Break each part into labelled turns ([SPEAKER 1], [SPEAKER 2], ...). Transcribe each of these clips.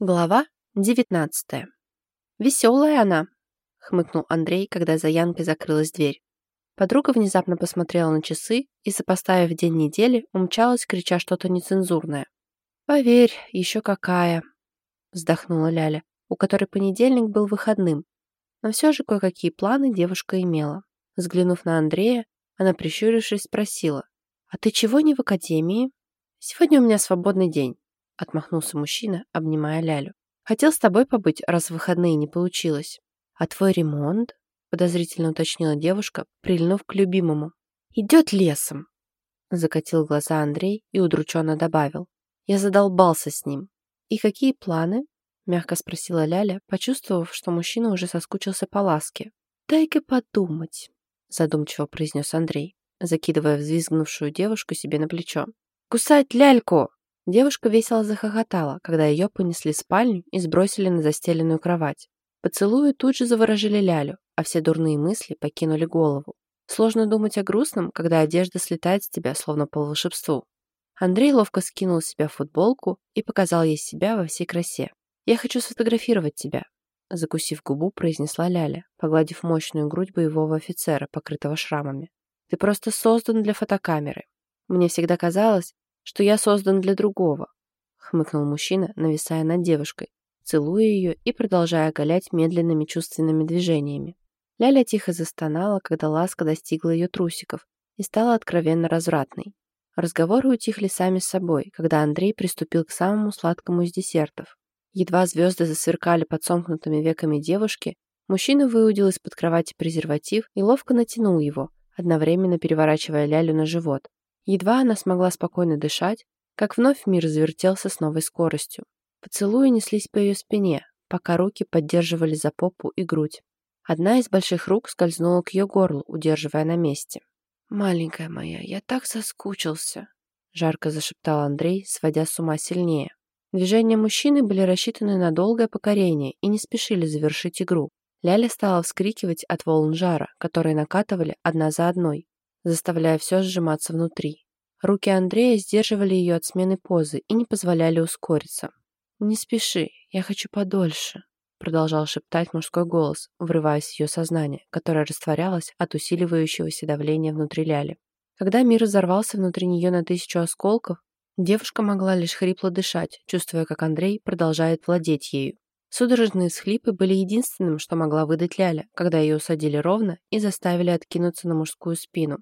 [SPEAKER 1] Глава 19. «Веселая она», — хмыкнул Андрей, когда за Янкой закрылась дверь. Подруга внезапно посмотрела на часы и, сопоставив день недели, умчалась, крича что-то нецензурное. «Поверь, еще какая», — вздохнула Ляля, у которой понедельник был выходным. Но все же кое-какие планы девушка имела. Взглянув на Андрея, она, прищурившись, спросила, «А ты чего не в академии?» «Сегодня у меня свободный день», отмахнулся мужчина, обнимая Лялю. «Хотел с тобой побыть, раз в выходные не получилось». «А твой ремонт?» подозрительно уточнила девушка, прильнув к любимому. «Идет лесом!» Закатил глаза Андрей и удрученно добавил. «Я задолбался с ним». «И какие планы?» мягко спросила Ляля, почувствовав, что мужчина уже соскучился по ласке. «Дай-ка подумать», задумчиво произнес Андрей, закидывая взвизгнувшую девушку себе на плечо. «Кусать ляльку!» Девушка весело захохотала, когда ее понесли в спальню и сбросили на застеленную кровать. Поцелуи тут же заворожили Лялю, а все дурные мысли покинули голову. Сложно думать о грустном, когда одежда слетает с тебя, словно по волшебству. Андрей ловко скинул с себя футболку и показал ей себя во всей красе. «Я хочу сфотографировать тебя», — закусив губу, произнесла Ляля, погладив мощную грудь боевого офицера, покрытого шрамами. «Ты просто создан для фотокамеры. Мне всегда казалось, что я создан для другого», — хмыкнул мужчина, нависая над девушкой, целуя ее и продолжая оголять медленными чувственными движениями. Ляля тихо застонала, когда ласка достигла ее трусиков и стала откровенно развратной. Разговоры утихли сами с собой, когда Андрей приступил к самому сладкому из десертов. Едва звезды засверкали под сомкнутыми веками девушки, мужчина выудил из-под кровати презерватив и ловко натянул его, одновременно переворачивая Лялю на живот, Едва она смогла спокойно дышать, как вновь мир завертелся с новой скоростью. Поцелуи неслись по ее спине, пока руки поддерживали за попу и грудь. Одна из больших рук скользнула к ее горлу, удерживая на месте. «Маленькая моя, я так соскучился», — жарко зашептал Андрей, сводя с ума сильнее. Движения мужчины были рассчитаны на долгое покорение и не спешили завершить игру. Ляля стала вскрикивать от волн жара, которые накатывали одна за одной заставляя все сжиматься внутри. Руки Андрея сдерживали ее от смены позы и не позволяли ускориться. «Не спеши, я хочу подольше», продолжал шептать мужской голос, врываясь в ее сознание, которое растворялось от усиливающегося давления внутри Ляли. Когда мир взорвался внутри нее на тысячу осколков, девушка могла лишь хрипло дышать, чувствуя, как Андрей продолжает владеть ею. Судорожные схлипы были единственным, что могла выдать Ляля, когда ее усадили ровно и заставили откинуться на мужскую спину.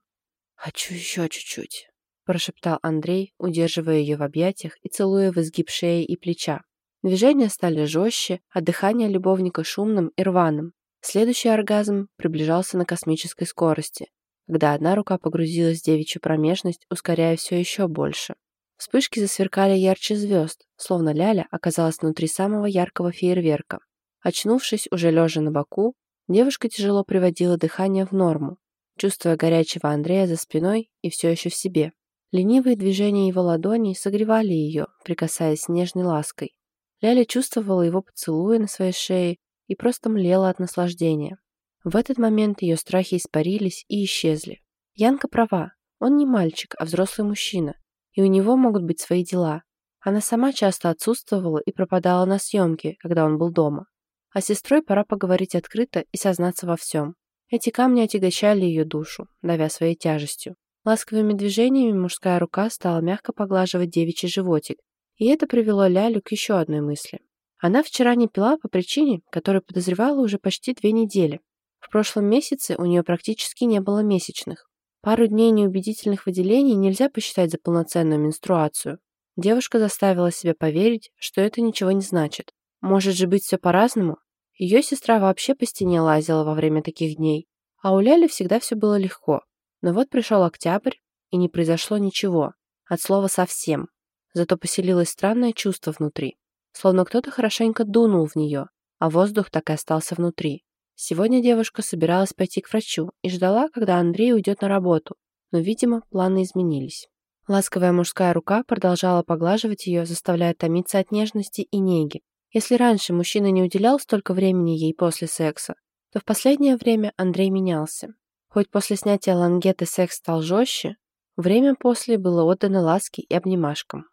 [SPEAKER 1] «Хочу еще чуть-чуть», – прошептал Андрей, удерживая ее в объятиях и целуя в изгиб шеи и плеча. Движения стали жестче, а дыхание любовника шумным и рваным. Следующий оргазм приближался на космической скорости, когда одна рука погрузилась в девичью промежность, ускоряя все еще больше. Вспышки засверкали ярче звезд, словно Ляля оказалась внутри самого яркого фейерверка. Очнувшись, уже лежа на боку, девушка тяжело приводила дыхание в норму, чувствуя горячего Андрея за спиной и все еще в себе. Ленивые движения его ладоней согревали ее, прикасаясь нежной лаской. Ляля чувствовала его поцелуи на своей шее и просто млела от наслаждения. В этот момент ее страхи испарились и исчезли. Янка права, он не мальчик, а взрослый мужчина, и у него могут быть свои дела. Она сама часто отсутствовала и пропадала на съемке, когда он был дома. А сестрой пора поговорить открыто и сознаться во всем. Эти камни отягощали ее душу, давя своей тяжестью. Ласковыми движениями мужская рука стала мягко поглаживать девичий животик, и это привело Лялю к еще одной мысли. Она вчера не пила по причине, которую подозревала уже почти две недели. В прошлом месяце у нее практически не было месячных. Пару дней неубедительных выделений нельзя посчитать за полноценную менструацию. Девушка заставила себя поверить, что это ничего не значит. Может же быть все по-разному? Ее сестра вообще по стене лазила во время таких дней, а у Ляли всегда все было легко. Но вот пришел октябрь, и не произошло ничего, от слова совсем. Зато поселилось странное чувство внутри, словно кто-то хорошенько дунул в нее, а воздух так и остался внутри. Сегодня девушка собиралась пойти к врачу и ждала, когда Андрей уйдет на работу, но, видимо, планы изменились. Ласковая мужская рука продолжала поглаживать ее, заставляя томиться от нежности и неги, если раньше мужчина не уделял столько времени ей после секса, то в последнее время Андрей менялся. Хоть после снятия лангеты секс стал жестче, время после было отдано ласке и обнимашкам.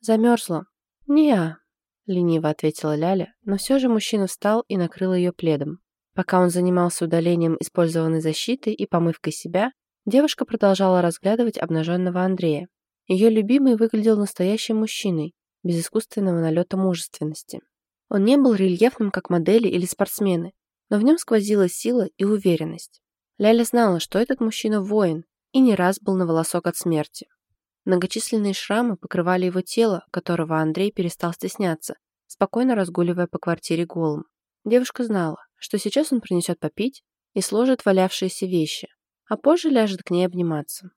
[SPEAKER 1] Замерзла? Неа. лениво ответила Ляля, но все же мужчина встал и накрыл ее пледом. Пока он занимался удалением использованной защиты и помывкой себя, девушка продолжала разглядывать обнаженного Андрея. Ее любимый выглядел настоящим мужчиной, без искусственного налета мужественности. Он не был рельефным, как модели или спортсмены, но в нем сквозила сила и уверенность. Ляля знала, что этот мужчина воин и не раз был на волосок от смерти. Многочисленные шрамы покрывали его тело, которого Андрей перестал стесняться, спокойно разгуливая по квартире голым. Девушка знала, что сейчас он принесет попить и сложит валявшиеся вещи, а позже ляжет к ней обниматься.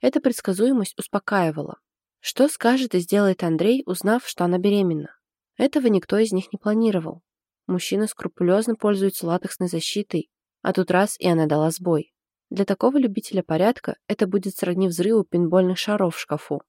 [SPEAKER 1] Эта предсказуемость успокаивала. Что скажет и сделает Андрей, узнав, что она беременна? Этого никто из них не планировал. Мужчина скрупулезно пользуется латексной защитой, а тут раз и она дала сбой. Для такого любителя порядка это будет сродни взрыву пинбольных шаров в шкафу.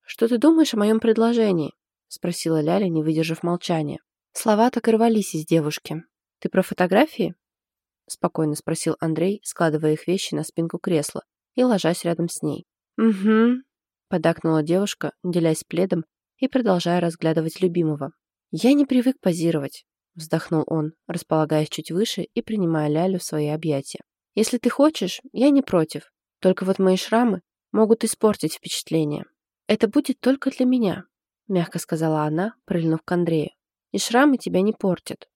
[SPEAKER 1] «Что ты думаешь о моем предложении?» — спросила Ляля, не выдержав молчания. Слова так рвались из девушки. «Ты про фотографии?» — спокойно спросил Андрей, складывая их вещи на спинку кресла и ложась рядом с ней. «Угу», — подакнула девушка, делясь пледом и продолжая разглядывать любимого. «Я не привык позировать», — вздохнул он, располагаясь чуть выше и принимая Лялю в свои объятия. «Если ты хочешь, я не против. Только вот мои шрамы могут испортить впечатление. Это будет только для меня», — мягко сказала она, прильнув к Андрею. «И шрамы тебя не портят.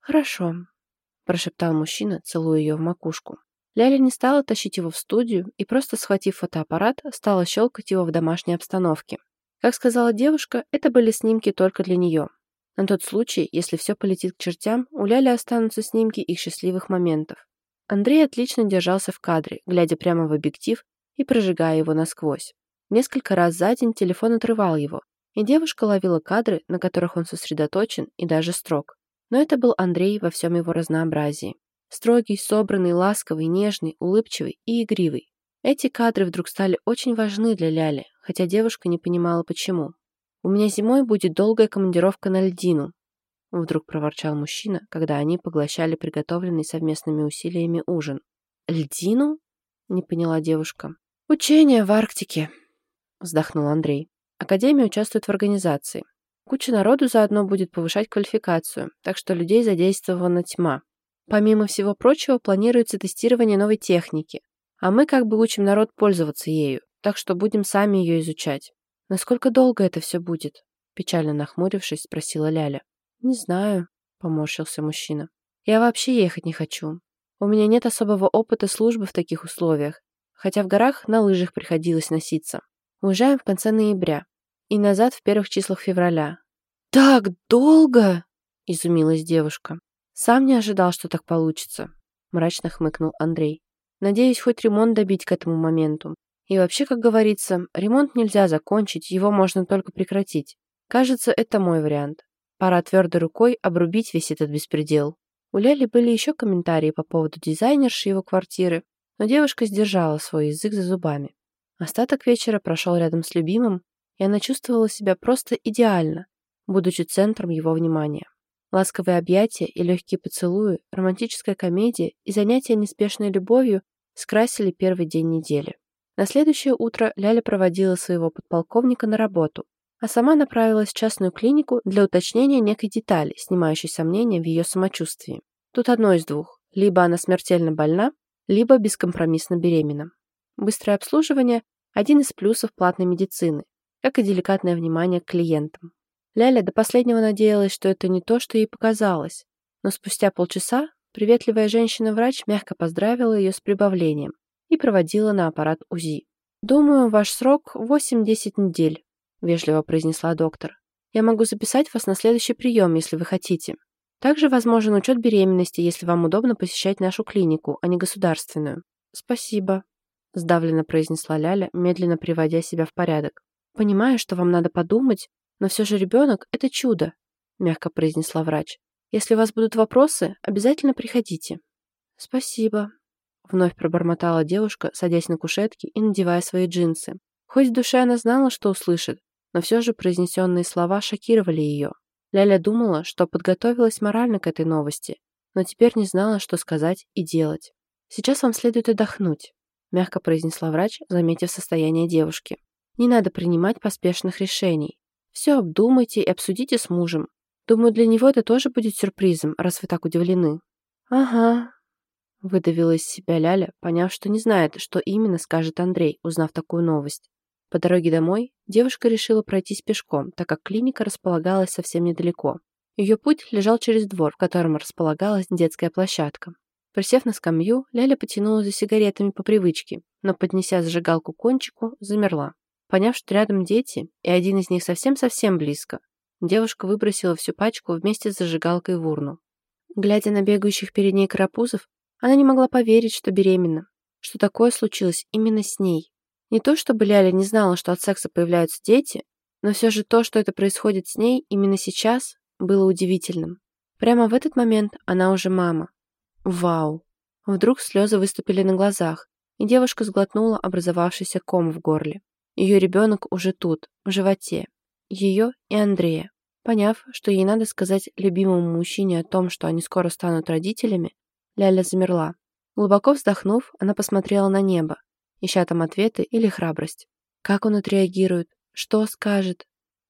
[SPEAKER 1] «Хорошо», – прошептал мужчина, целуя ее в макушку. Ляля не стала тащить его в студию и, просто схватив фотоаппарат, стала щелкать его в домашней обстановке. Как сказала девушка, это были снимки только для нее. На тот случай, если все полетит к чертям, у Ляли останутся снимки их счастливых моментов. Андрей отлично держался в кадре, глядя прямо в объектив и прожигая его насквозь. Несколько раз за день телефон отрывал его, и девушка ловила кадры, на которых он сосредоточен и даже строг. Но это был Андрей во всем его разнообразии. Строгий, собранный, ласковый, нежный, улыбчивый и игривый. Эти кадры вдруг стали очень важны для Ляли, хотя девушка не понимала, почему. «У меня зимой будет долгая командировка на льдину», вдруг проворчал мужчина, когда они поглощали приготовленный совместными усилиями ужин. «Льдину?» — не поняла девушка. «Учение в Арктике», — вздохнул Андрей. «Академия участвует в организации. Куча народу заодно будет повышать квалификацию, так что людей задействована тьма. Помимо всего прочего, планируется тестирование новой техники, а мы как бы учим народ пользоваться ею, так что будем сами ее изучать. Насколько долго это все будет? Печально нахмурившись, спросила Ляля. Не знаю, поморщился мужчина. Я вообще ехать не хочу. У меня нет особого опыта службы в таких условиях, хотя в горах на лыжах приходилось носиться. Уезжаем в конце ноября и назад в первых числах февраля. «Так долго?» – изумилась девушка. «Сам не ожидал, что так получится», – мрачно хмыкнул Андрей. «Надеюсь, хоть ремонт добить к этому моменту. И вообще, как говорится, ремонт нельзя закончить, его можно только прекратить. Кажется, это мой вариант. Пора твердой рукой обрубить весь этот беспредел». У Ляли были еще комментарии по поводу дизайнерши его квартиры, но девушка сдержала свой язык за зубами. Остаток вечера прошел рядом с любимым, и она чувствовала себя просто идеально, будучи центром его внимания. Ласковые объятия и легкие поцелуи, романтическая комедия и занятия неспешной любовью скрасили первый день недели. На следующее утро Ляля проводила своего подполковника на работу, а сама направилась в частную клинику для уточнения некой детали, снимающей сомнения в ее самочувствии. Тут одно из двух. Либо она смертельно больна, либо бескомпромиссно беременна. Быстрое обслуживание – один из плюсов платной медицины, как и деликатное внимание к клиентам. Ляля до последнего надеялась, что это не то, что ей показалось, но спустя полчаса приветливая женщина-врач мягко поздравила ее с прибавлением и проводила на аппарат УЗИ. «Думаю, ваш срок 8-10 недель», – вежливо произнесла доктор. «Я могу записать вас на следующий прием, если вы хотите. Также возможен учет беременности, если вам удобно посещать нашу клинику, а не государственную». «Спасибо», – сдавленно произнесла Ляля, медленно приводя себя в порядок. «Понимаю, что вам надо подумать, но все же ребенок – это чудо», – мягко произнесла врач. «Если у вас будут вопросы, обязательно приходите». «Спасибо», – вновь пробормотала девушка, садясь на кушетке и надевая свои джинсы. Хоть в душе она знала, что услышит, но все же произнесенные слова шокировали ее. Ляля думала, что подготовилась морально к этой новости, но теперь не знала, что сказать и делать. «Сейчас вам следует отдохнуть», – мягко произнесла врач, заметив состояние девушки. Не надо принимать поспешных решений. Все обдумайте и обсудите с мужем. Думаю, для него это тоже будет сюрпризом, раз вы так удивлены». «Ага», — выдавила из себя Ляля, поняв, что не знает, что именно скажет Андрей, узнав такую новость. По дороге домой девушка решила пройтись пешком, так как клиника располагалась совсем недалеко. Ее путь лежал через двор, в котором располагалась детская площадка. Присев на скамью, Ляля потянула за сигаретами по привычке, но, поднеся зажигалку к кончику, замерла. Поняв, что рядом дети, и один из них совсем-совсем близко, девушка выбросила всю пачку вместе с зажигалкой в урну. Глядя на бегающих перед ней карапузов, она не могла поверить, что беременна, что такое случилось именно с ней. Не то чтобы Ляля не знала, что от секса появляются дети, но все же то, что это происходит с ней именно сейчас, было удивительным. Прямо в этот момент она уже мама. Вау! Вдруг слезы выступили на глазах, и девушка сглотнула образовавшийся ком в горле. Ее ребенок уже тут, в животе. Ее и Андрея. Поняв, что ей надо сказать любимому мужчине о том, что они скоро станут родителями, Ляля замерла. Глубоко вздохнув, она посмотрела на небо, ища там ответы или храбрость. Как он отреагирует? Что скажет?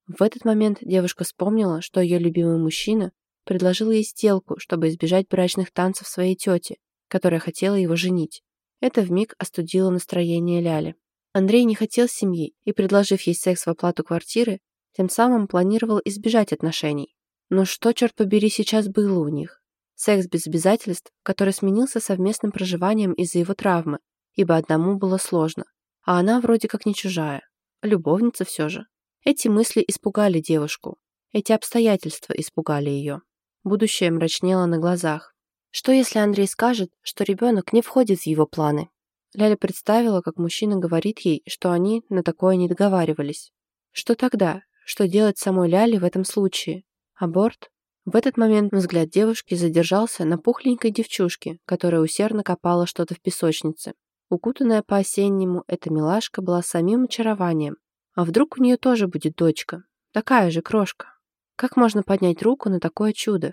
[SPEAKER 1] В этот момент девушка вспомнила, что ее любимый мужчина предложил ей сделку, чтобы избежать брачных танцев своей тети, которая хотела его женить. Это вмиг остудило настроение Ляли. Андрей не хотел семьи и, предложив ей секс в оплату квартиры, тем самым планировал избежать отношений. Но что, черт побери, сейчас было у них? Секс без обязательств, который сменился совместным проживанием из-за его травмы, ибо одному было сложно. А она вроде как не чужая. Любовница все же. Эти мысли испугали девушку. Эти обстоятельства испугали ее. Будущее мрачнело на глазах. Что если Андрей скажет, что ребенок не входит в его планы? Ляля представила, как мужчина говорит ей, что они на такое не договаривались. Что тогда? Что делать самой Ляле в этом случае? Аборт? В этот момент взгляд девушки задержался на пухленькой девчушке, которая усердно копала что-то в песочнице. Укутанная по-осеннему, эта милашка была самим очарованием. А вдруг у нее тоже будет дочка? Такая же крошка. Как можно поднять руку на такое чудо?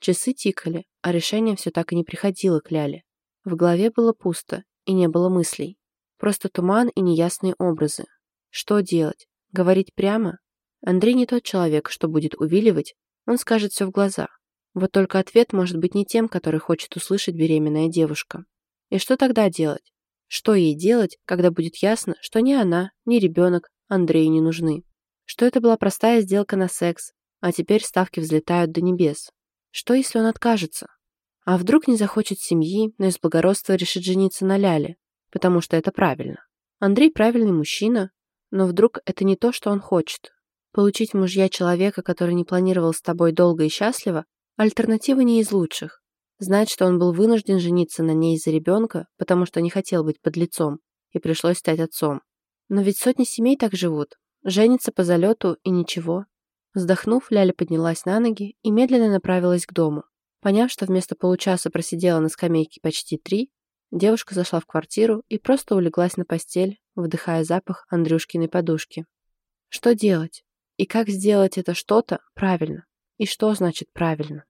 [SPEAKER 1] Часы тикали, а решение все так и не приходило к Ляле. В голове было пусто, и не было мыслей. Просто туман и неясные образы. Что делать? Говорить прямо? Андрей не тот человек, что будет увиливать он скажет все в глаза. Вот только ответ может быть не тем, который хочет услышать беременная девушка. И что тогда делать? Что ей делать, когда будет ясно, что ни она, ни ребенок Андрею не нужны? Что это была простая сделка на секс, а теперь ставки взлетают до небес? Что, если он откажется? А вдруг не захочет семьи, но из благородства решит жениться на Ляле, потому что это правильно? Андрей правильный мужчина, но вдруг это не то, что он хочет. Получить мужья человека, который не планировал с тобой долго и счастливо, альтернатива не из лучших. Знать, что он был вынужден жениться на ней из-за ребенка, потому что не хотел быть под лицом, и пришлось стать отцом. Но ведь сотни семей так живут. Женятся по залету и ничего. Вздохнув, Ляля поднялась на ноги и медленно направилась к дому. Поняв, что вместо получаса просидела на скамейке почти три, девушка зашла в квартиру и просто улеглась на постель, вдыхая запах Андрюшкиной подушки. Что делать? И как сделать это что-то правильно? И что значит правильно?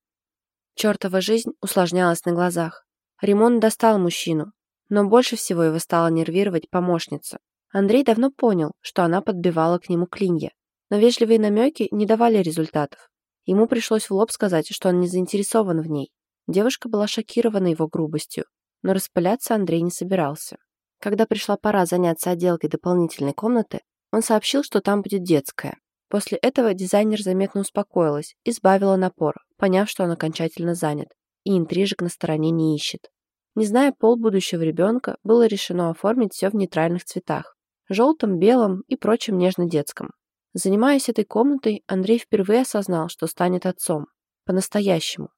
[SPEAKER 1] Чертова жизнь усложнялась на глазах. Ремонт достал мужчину, но больше всего его стала нервировать помощница. Андрей давно понял, что она подбивала к нему клинья, но вежливые намеки не давали результатов. Ему пришлось в лоб сказать, что он не заинтересован в ней. Девушка была шокирована его грубостью, но распыляться Андрей не собирался. Когда пришла пора заняться отделкой дополнительной комнаты, он сообщил, что там будет детская. После этого дизайнер заметно успокоилась и сбавила напор, поняв, что он окончательно занят, и интрижек на стороне не ищет. Не зная пол будущего ребенка, было решено оформить все в нейтральных цветах – желтом, белом и прочем нежно-детском. Занимаясь этой комнатой, Андрей впервые осознал, что станет отцом. По-настоящему.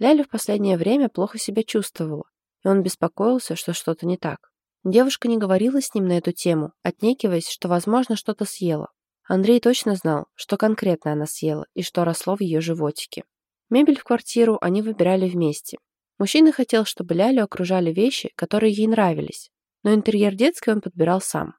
[SPEAKER 1] Ляля в последнее время плохо себя чувствовала, и он беспокоился, что что-то не так. Девушка не говорила с ним на эту тему, отнекиваясь, что, возможно, что-то съела. Андрей точно знал, что конкретно она съела и что росло в ее животике. Мебель в квартиру они выбирали вместе. Мужчина хотел, чтобы Лялю окружали вещи, которые ей нравились, но интерьер детской он подбирал сам.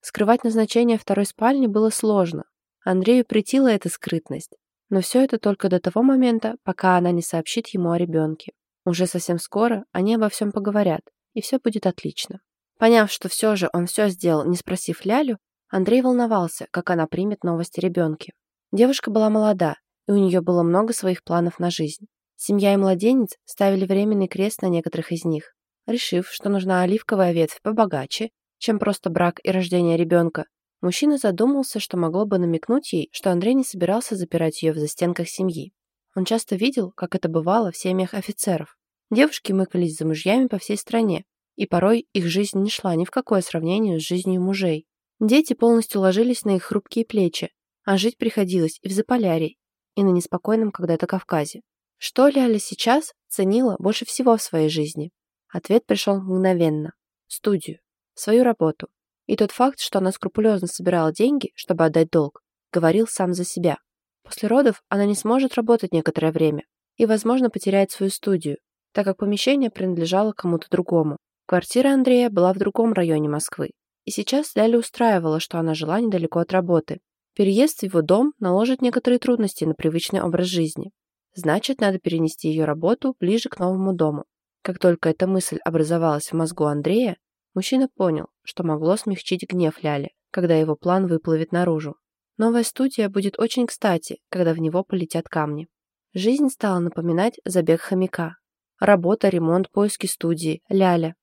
[SPEAKER 1] Скрывать назначение второй спальни было сложно. Андрею претила эта скрытность, но все это только до того момента, пока она не сообщит ему о ребенке. Уже совсем скоро они обо всем поговорят, и все будет отлично. Поняв, что все же он все сделал, не спросив Лялю, Андрей волновался, как она примет новости ребенке. Девушка была молода, и у нее было много своих планов на жизнь. Семья и младенец ставили временный крест на некоторых из них. Решив, что нужна оливковая ветвь побогаче, чем просто брак и рождение ребенка, мужчина задумался, что могло бы намекнуть ей, что Андрей не собирался запирать ее в застенках семьи. Он часто видел, как это бывало в семьях офицеров. Девушки мыкались за мужьями по всей стране, и порой их жизнь не шла ни в какое сравнение с жизнью мужей. Дети полностью ложились на их хрупкие плечи, а жить приходилось и в Заполярье, и на неспокойном когда-то Кавказе. Что Ляля сейчас ценила больше всего в своей жизни? Ответ пришел мгновенно. Студию. Свою работу. И тот факт, что она скрупулезно собирала деньги, чтобы отдать долг, говорил сам за себя. После родов она не сможет работать некоторое время и, возможно, потеряет свою студию, так как помещение принадлежало кому-то другому. Квартира Андрея была в другом районе Москвы. И сейчас Ляля устраивала, что она жила недалеко от работы. Переезд в его дом наложит некоторые трудности на привычный образ жизни. Значит, надо перенести ее работу ближе к новому дому. Как только эта мысль образовалась в мозгу Андрея, мужчина понял, что могло смягчить гнев Ляли, когда его план выплывет наружу. Новая студия будет очень кстати, когда в него полетят камни. Жизнь стала напоминать забег хомяка. Работа, ремонт, поиски студии, ляля.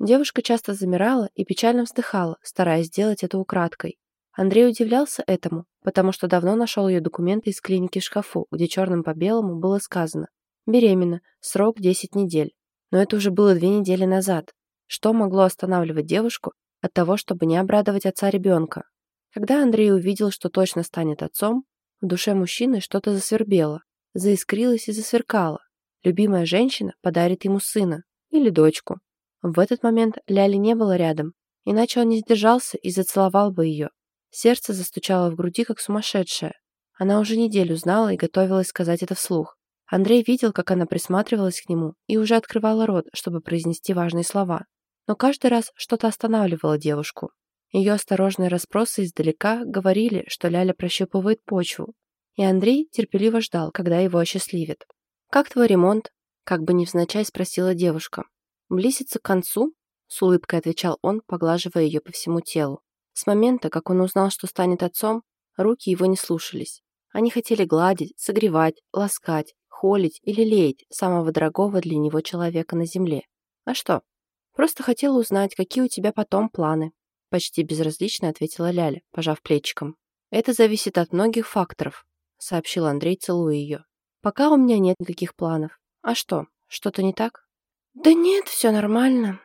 [SPEAKER 1] Девушка часто замирала и печально вздыхала, стараясь сделать это украдкой. Андрей удивлялся этому, потому что давно нашел ее документы из клиники в шкафу, где черным по белому было сказано «Беременна, срок 10 недель». Но это уже было две недели назад. Что могло останавливать девушку от того, чтобы не обрадовать отца ребенка? Когда Андрей увидел, что точно станет отцом, в душе мужчины что-то засвербело, заискрилось и засверкало. Любимая женщина подарит ему сына или дочку. В этот момент Ляли не было рядом, иначе он не сдержался и зацеловал бы ее. Сердце застучало в груди, как сумасшедшее. Она уже неделю знала и готовилась сказать это вслух. Андрей видел, как она присматривалась к нему и уже открывала рот, чтобы произнести важные слова. Но каждый раз что-то останавливало девушку. Ее осторожные расспросы издалека говорили, что Ляля прощупывает почву. И Андрей терпеливо ждал, когда его осчастливит. «Как твой ремонт?» – как бы невзначай спросила девушка. «Близится к концу?» – с улыбкой отвечал он, поглаживая ее по всему телу. С момента, как он узнал, что станет отцом, руки его не слушались. Они хотели гладить, согревать, ласкать, холить или леять самого дорогого для него человека на земле. А что? Просто хотела узнать, какие у тебя потом планы. Почти безразлично ответила Ляля, пожав плечиком. Это зависит от многих факторов, сообщил Андрей, целуя ее. Пока у меня нет никаких планов. А что, что-то не так? Да нет, все нормально.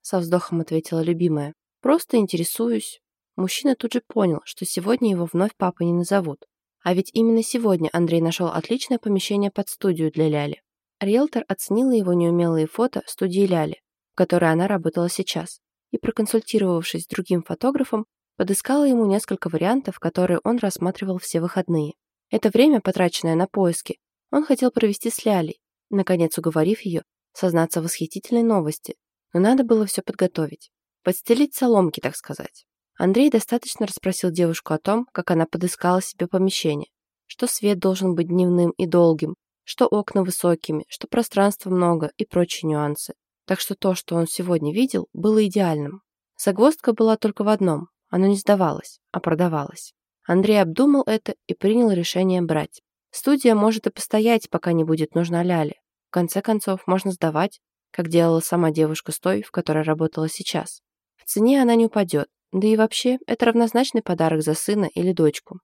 [SPEAKER 1] Со вздохом ответила любимая. Просто интересуюсь. Мужчина тут же понял, что сегодня его вновь папой не назовут. А ведь именно сегодня Андрей нашел отличное помещение под студию для Ляли. Риэлтор оценила его неумелые фото студии Ляли, которой она работала сейчас, и, проконсультировавшись с другим фотографом, подыскала ему несколько вариантов, которые он рассматривал все выходные. Это время, потраченное на поиски, он хотел провести с Лялей, наконец уговорив ее сознаться в восхитительной новости, но надо было все подготовить. Подстелить соломки, так сказать. Андрей достаточно расспросил девушку о том, как она подыскала себе помещение, что свет должен быть дневным и долгим, что окна высокими, что пространства много и прочие нюансы. Так что то, что он сегодня видел, было идеальным. Загвоздка была только в одном – оно не сдавалось, а продавалось. Андрей обдумал это и принял решение брать. Студия может и постоять, пока не будет нужна Ляле. В конце концов, можно сдавать, как делала сама девушка с той, в которой работала сейчас. В цене она не упадет, да и вообще, это равнозначный подарок за сына или дочку.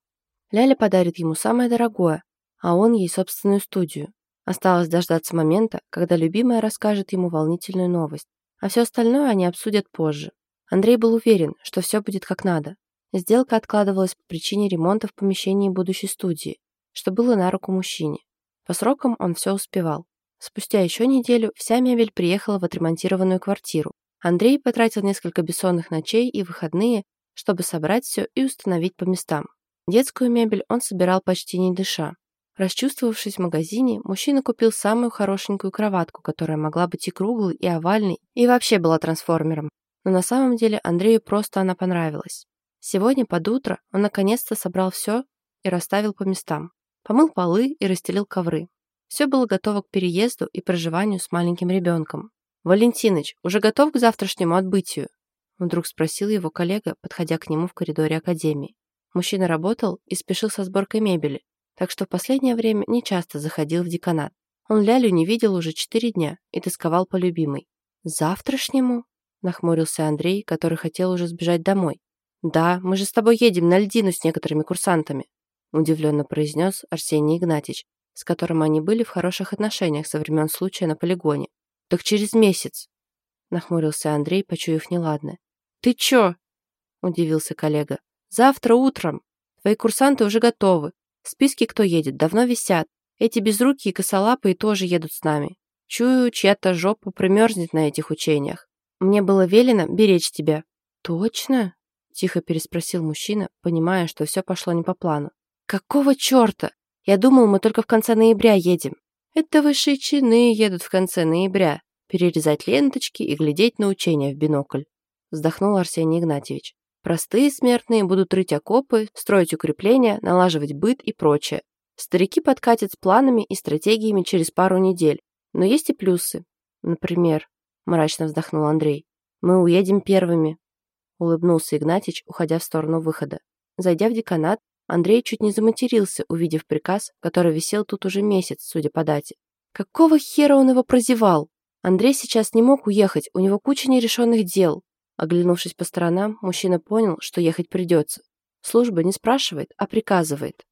[SPEAKER 1] Ляля подарит ему самое дорогое, а он ей собственную студию. Осталось дождаться момента, когда любимая расскажет ему волнительную новость, а все остальное они обсудят позже. Андрей был уверен, что все будет как надо, Сделка откладывалась по причине ремонта в помещении будущей студии, что было на руку мужчине. По срокам он все успевал. Спустя еще неделю вся мебель приехала в отремонтированную квартиру. Андрей потратил несколько бессонных ночей и выходные, чтобы собрать все и установить по местам. Детскую мебель он собирал почти не дыша. Расчувствовавшись в магазине, мужчина купил самую хорошенькую кроватку, которая могла быть и круглой, и овальной, и вообще была трансформером. Но на самом деле Андрею просто она понравилась. Сегодня под утро он наконец-то собрал все и расставил по местам. Помыл полы и расстелил ковры. Все было готово к переезду и проживанию с маленьким ребенком. «Валентиныч, уже готов к завтрашнему отбытию?» Вдруг спросил его коллега, подходя к нему в коридоре академии. Мужчина работал и спешил со сборкой мебели, так что в последнее время не часто заходил в деканат. Он Лялю не видел уже четыре дня и тосковал по любимой. «Завтрашнему?» – нахмурился Андрей, который хотел уже сбежать домой. «Да, мы же с тобой едем на льдину с некоторыми курсантами», – удивленно произнес Арсений Игнатьич, с которым они были в хороших отношениях со времен случая на полигоне. «Так через месяц», – нахмурился Андрей, почуяв неладное. «Ты чё?» – удивился коллега. «Завтра утром. Твои курсанты уже готовы. Списки, кто едет, давно висят. Эти безрукие косолапые тоже едут с нами. Чую, чья-то жопа примерзнет на этих учениях. Мне было велено беречь тебя». «Точно?» – тихо переспросил мужчина, понимая, что все пошло не по плану. «Какого черта? Я думал, мы только в конце ноября едем». «Это высшие чины едут в конце ноября. Перерезать ленточки и глядеть на учения в бинокль», – вздохнул Арсений Игнатьевич. «Простые смертные будут рыть окопы, строить укрепления, налаживать быт и прочее. Старики подкатят с планами и стратегиями через пару недель. Но есть и плюсы. Например, мрачно вздохнул Андрей, мы уедем первыми. Улыбнулся Игнатьич, уходя в сторону выхода. Зайдя в деканат, Андрей чуть не заматерился, увидев приказ, который висел тут уже месяц, судя по дате. Какого хера он его прозевал? Андрей сейчас не мог уехать, у него куча нерешенных дел. Оглянувшись по сторонам, мужчина понял, что ехать придется. Служба не спрашивает, а приказывает.